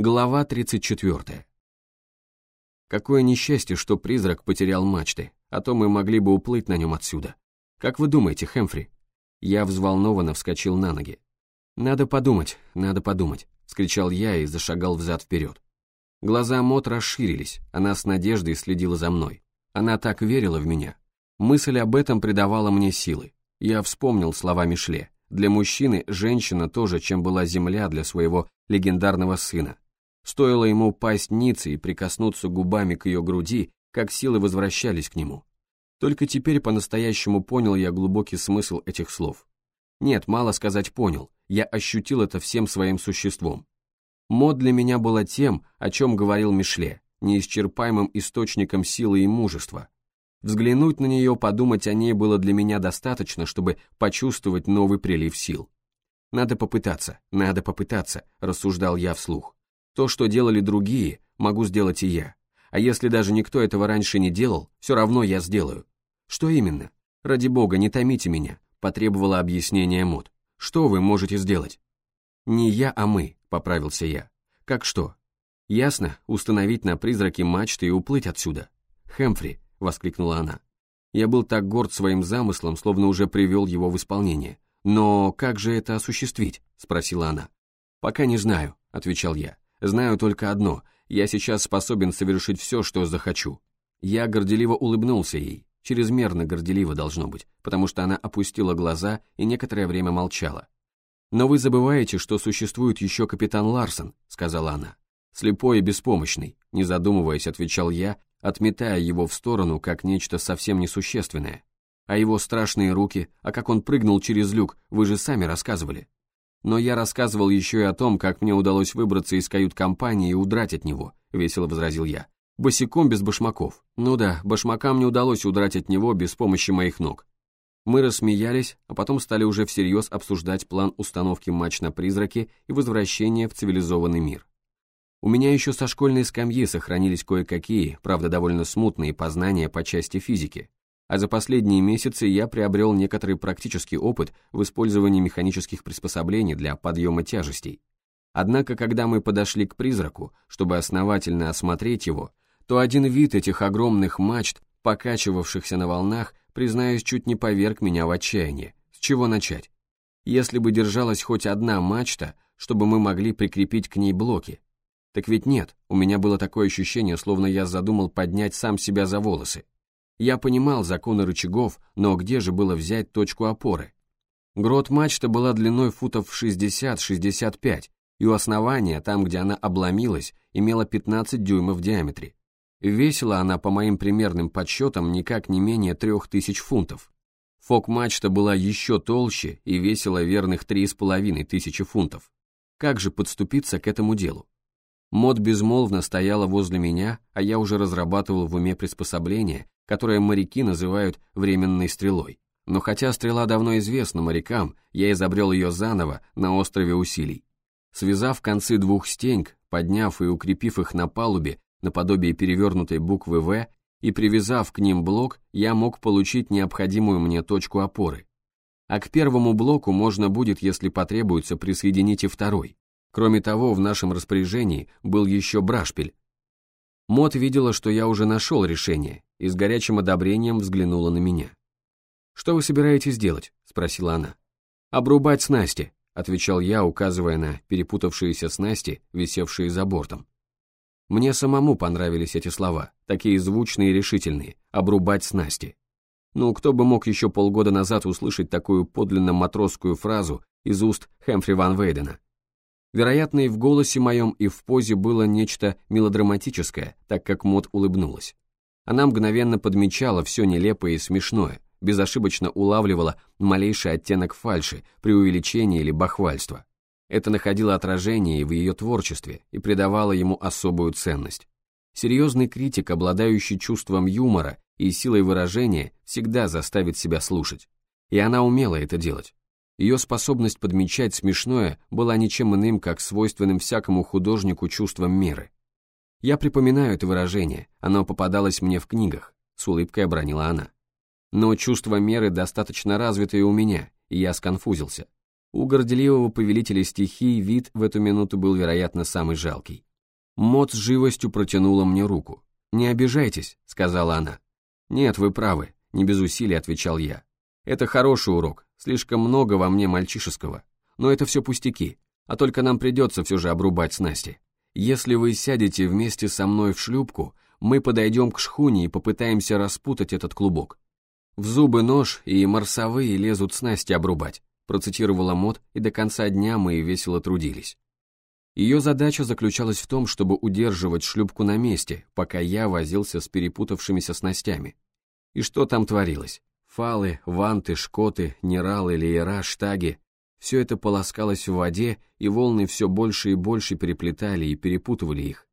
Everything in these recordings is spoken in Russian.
Глава 34. Какое несчастье, что призрак потерял мачты, а то мы могли бы уплыть на нем отсюда. Как вы думаете, Хэмфри? Я взволнованно вскочил на ноги. «Надо подумать, надо подумать», — скричал я и зашагал взад-вперед. Глаза Мот расширились, она с надеждой следила за мной. Она так верила в меня. Мысль об этом придавала мне силы. Я вспомнил слова Мишле. Для мужчины женщина тоже, чем была земля для своего легендарного сына. Стоило ему пасть ницы и прикоснуться губами к ее груди, как силы возвращались к нему. Только теперь по-настоящему понял я глубокий смысл этих слов. Нет, мало сказать понял, я ощутил это всем своим существом. Мод для меня была тем, о чем говорил Мишле, неисчерпаемым источником силы и мужества. Взглянуть на нее, подумать о ней было для меня достаточно, чтобы почувствовать новый прилив сил. «Надо попытаться, надо попытаться», – рассуждал я вслух. То, что делали другие, могу сделать и я. А если даже никто этого раньше не делал, все равно я сделаю. Что именно? Ради бога, не томите меня, потребовала объяснение Мод. Что вы можете сделать? Не я, а мы, поправился я. Как что? Ясно, установить на призраке мачты и уплыть отсюда. Хэмфри, воскликнула она. Я был так горд своим замыслом, словно уже привел его в исполнение. Но как же это осуществить? спросила она. Пока не знаю, отвечал я. Знаю только одно, я сейчас способен совершить все, что захочу. Я горделиво улыбнулся ей, чрезмерно горделиво должно быть, потому что она опустила глаза и некоторое время молчала. «Но вы забываете, что существует еще капитан Ларсон», — сказала она. «Слепой и беспомощный», — не задумываясь, отвечал я, отметая его в сторону как нечто совсем несущественное. А его страшные руки, а как он прыгнул через люк, вы же сами рассказывали. Но я рассказывал еще и о том, как мне удалось выбраться из кают-компании и удрать от него, весело возразил я. Босиком без башмаков. Ну да, башмакам не удалось удрать от него без помощи моих ног. Мы рассмеялись, а потом стали уже всерьез обсуждать план установки матч на призраки и возвращения в цивилизованный мир. У меня еще со школьной скамьи сохранились кое-какие, правда довольно смутные познания по части физики, а за последние месяцы я приобрел некоторый практический опыт в использовании механических приспособлений для подъема тяжестей. Однако, когда мы подошли к призраку, чтобы основательно осмотреть его, то один вид этих огромных мачт, покачивавшихся на волнах, признаюсь, чуть не поверг меня в отчаяние. С чего начать? Если бы держалась хоть одна мачта, чтобы мы могли прикрепить к ней блоки. Так ведь нет, у меня было такое ощущение, словно я задумал поднять сам себя за волосы. Я понимал законы рычагов, но где же было взять точку опоры? Грот мачта была длиной футов 60-65, и у основания, там, где она обломилась, имела 15 дюймов в диаметре. Весила она, по моим примерным подсчетам, никак не менее 3000 фунтов. Фок-мачта была еще толще и весила верных 3,5 тысячи фунтов. Как же подступиться к этому делу? Мод безмолвно стояла возле меня, а я уже разрабатывал в уме приспособление, которое моряки называют временной стрелой. Но хотя стрела давно известна морякам, я изобрел ее заново на острове Усилий. Связав концы двух стеньк, подняв и укрепив их на палубе наподобие перевернутой буквы «В» и привязав к ним блок, я мог получить необходимую мне точку опоры. А к первому блоку можно будет, если потребуется, присоединить и второй. Кроме того, в нашем распоряжении был еще брашпиль. Мот видела, что я уже нашел решение, и с горячим одобрением взглянула на меня. «Что вы собираетесь делать?» — спросила она. «Обрубать снасти», — отвечал я, указывая на перепутавшиеся снасти, висевшие за бортом. Мне самому понравились эти слова, такие звучные и решительные, обрубать снасти. Ну, кто бы мог еще полгода назад услышать такую подлинно матросскую фразу из уст Хэмфри Ван Вейдена? Вероятно, и в голосе моем, и в позе было нечто мелодраматическое, так как Мот улыбнулась. Она мгновенно подмечала все нелепое и смешное, безошибочно улавливала малейший оттенок фальши, преувеличения или бахвальства. Это находило отражение в ее творчестве и придавало ему особую ценность. Серьезный критик, обладающий чувством юмора и силой выражения, всегда заставит себя слушать. И она умела это делать. Ее способность подмечать смешное была ничем иным, как свойственным всякому художнику чувством меры. Я припоминаю это выражение, оно попадалось мне в книгах, с улыбкой обронила она. Но чувство меры достаточно развитое у меня, и я сконфузился. У горделивого повелителя стихий вид в эту минуту был, вероятно, самый жалкий. Мот с живостью протянула мне руку. «Не обижайтесь», — сказала она. «Нет, вы правы», — не без усилий отвечал я. «Это хороший урок, слишком много во мне мальчишеского. Но это все пустяки, а только нам придется все же обрубать снасти. Если вы сядете вместе со мной в шлюпку, мы подойдем к шхуне и попытаемся распутать этот клубок. В зубы нож и марсовые лезут снасти обрубать, процитировала Мот, и до конца дня мы весело трудились. Ее задача заключалась в том, чтобы удерживать шлюпку на месте, пока я возился с перепутавшимися снастями. И что там творилось? Фалы, ванты, шкоты, нералы, леера, штаги. Все это полоскалось в воде, и волны все больше и больше переплетали и перепутывали их.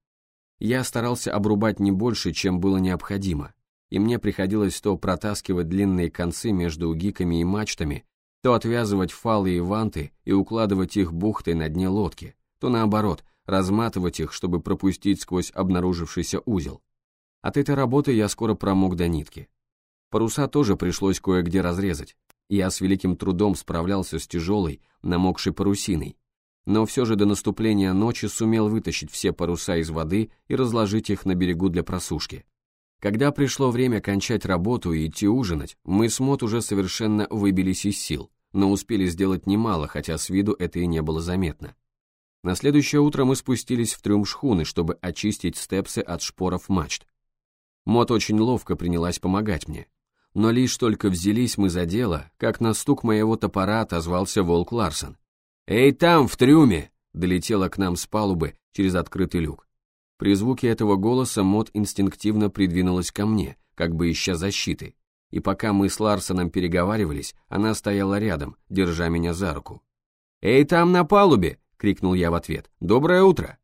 Я старался обрубать не больше, чем было необходимо, и мне приходилось то протаскивать длинные концы между гиками и мачтами, то отвязывать фалы и ванты и укладывать их бухтой на дне лодки, то наоборот, разматывать их, чтобы пропустить сквозь обнаружившийся узел. От этой работы я скоро промок до нитки. Паруса тоже пришлось кое-где разрезать. Я с великим трудом справлялся с тяжелой, намокшей парусиной, но все же до наступления ночи сумел вытащить все паруса из воды и разложить их на берегу для просушки. Когда пришло время кончать работу и идти ужинать, мы с Мот уже совершенно выбились из сил, но успели сделать немало, хотя с виду это и не было заметно. На следующее утро мы спустились в трюм шхуны, чтобы очистить степсы от шпоров мачт. Мот очень ловко принялась помогать мне. Но лишь только взялись мы за дело, как на стук моего топора отозвался Волк Ларсон. «Эй, там, в трюме!» долетело к нам с палубы через открытый люк. При звуке этого голоса Мот инстинктивно придвинулась ко мне, как бы ища защиты, и пока мы с Ларсоном переговаривались, она стояла рядом, держа меня за руку. «Эй, там на палубе!» — крикнул я в ответ. «Доброе утро!»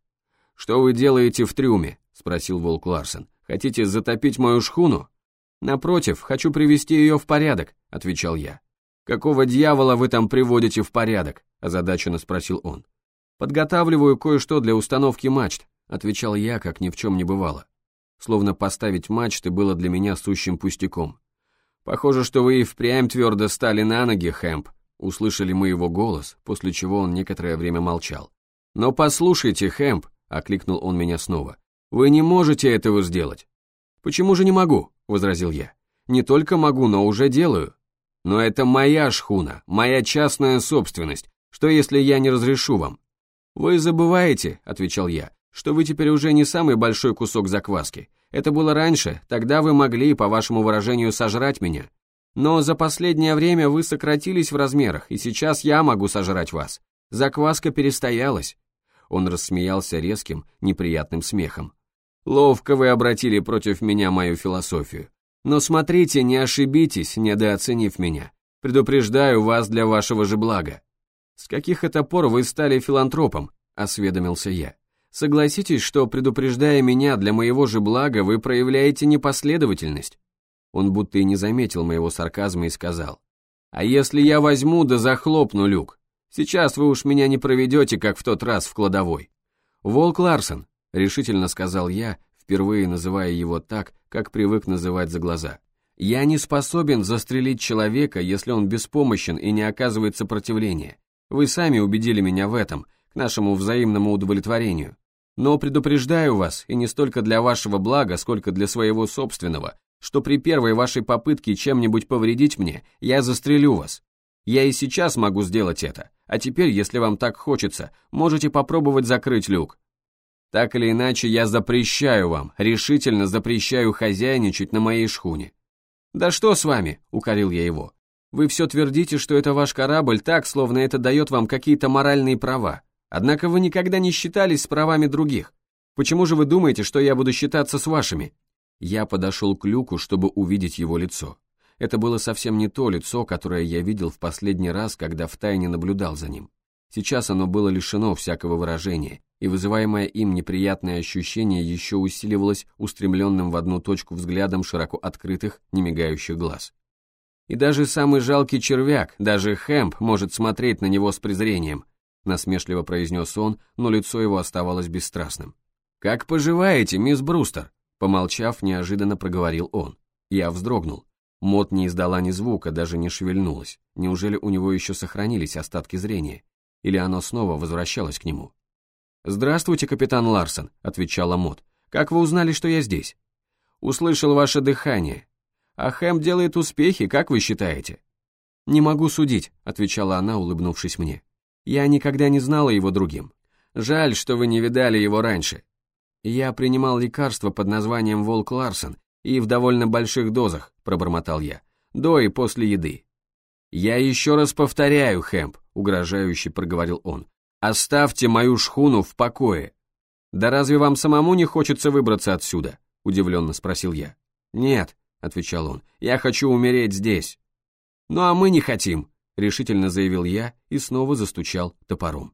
«Что вы делаете в трюме?» — спросил Волк Ларсон. «Хотите затопить мою шхуну?» «Напротив, хочу привести ее в порядок», — отвечал я. «Какого дьявола вы там приводите в порядок?» – озадаченно спросил он. «Подготавливаю кое-что для установки мачт», – отвечал я, как ни в чем не бывало. Словно поставить мачты было для меня сущим пустяком. «Похоже, что вы и впрямь твердо стали на ноги, Хэмп», – услышали мы его голос, после чего он некоторое время молчал. «Но послушайте, Хэмп», – окликнул он меня снова, – «вы не можете этого сделать». «Почему же не могу?» – возразил я. «Не только могу, но уже делаю. Но это моя шхуна, моя частная собственность. Что если я не разрешу вам? Вы забываете, отвечал я, что вы теперь уже не самый большой кусок закваски. Это было раньше, тогда вы могли, по вашему выражению, сожрать меня. Но за последнее время вы сократились в размерах, и сейчас я могу сожрать вас. Закваска перестоялась. Он рассмеялся резким, неприятным смехом. Ловко вы обратили против меня мою философию. Но смотрите, не ошибитесь, недооценив меня. Предупреждаю вас для вашего же блага. С каких это пор вы стали филантропом? Осведомился я. Согласитесь, что, предупреждая меня для моего же блага, вы проявляете непоследовательность. Он будто и не заметил моего сарказма и сказал. А если я возьму да захлопну люк? Сейчас вы уж меня не проведете, как в тот раз в кладовой. Волк Ларсон, решительно сказал я, впервые называя его так, как привык называть за глаза. Я не способен застрелить человека, если он беспомощен и не оказывает сопротивления. Вы сами убедили меня в этом, к нашему взаимному удовлетворению. Но предупреждаю вас, и не столько для вашего блага, сколько для своего собственного, что при первой вашей попытке чем-нибудь повредить мне, я застрелю вас. Я и сейчас могу сделать это, а теперь, если вам так хочется, можете попробовать закрыть люк. Так или иначе, я запрещаю вам, решительно запрещаю хозяйничать на моей шхуне. «Да что с вами?» — укорил я его. «Вы все твердите, что это ваш корабль так, словно это дает вам какие-то моральные права. Однако вы никогда не считались с правами других. Почему же вы думаете, что я буду считаться с вашими?» Я подошел к люку, чтобы увидеть его лицо. Это было совсем не то лицо, которое я видел в последний раз, когда втайне наблюдал за ним. Сейчас оно было лишено всякого выражения, и вызываемое им неприятное ощущение еще усиливалось устремленным в одну точку взглядом широко открытых, немигающих глаз. И даже самый жалкий червяк, даже Хэмп, может смотреть на него с презрением, насмешливо произнес он, но лицо его оставалось бесстрастным. «Как поживаете, мисс Брустер?» Помолчав, неожиданно проговорил он. Я вздрогнул. Мот не издала ни звука, даже не шевельнулась. Неужели у него еще сохранились остатки зрения? или оно снова возвращалось к нему. «Здравствуйте, капитан Ларсон», — отвечала Мот. «Как вы узнали, что я здесь?» «Услышал ваше дыхание. А Хэм делает успехи, как вы считаете?» «Не могу судить», — отвечала она, улыбнувшись мне. «Я никогда не знала его другим. Жаль, что вы не видали его раньше. Я принимал лекарство под названием «Волк Ларсон» и в довольно больших дозах», — пробормотал я, — «до и после еды». «Я еще раз повторяю, Хэмп», — угрожающе проговорил он, — «оставьте мою шхуну в покое». «Да разве вам самому не хочется выбраться отсюда?» — удивленно спросил я. «Нет», — отвечал он, — «я хочу умереть здесь». «Ну а мы не хотим», — решительно заявил я и снова застучал топором.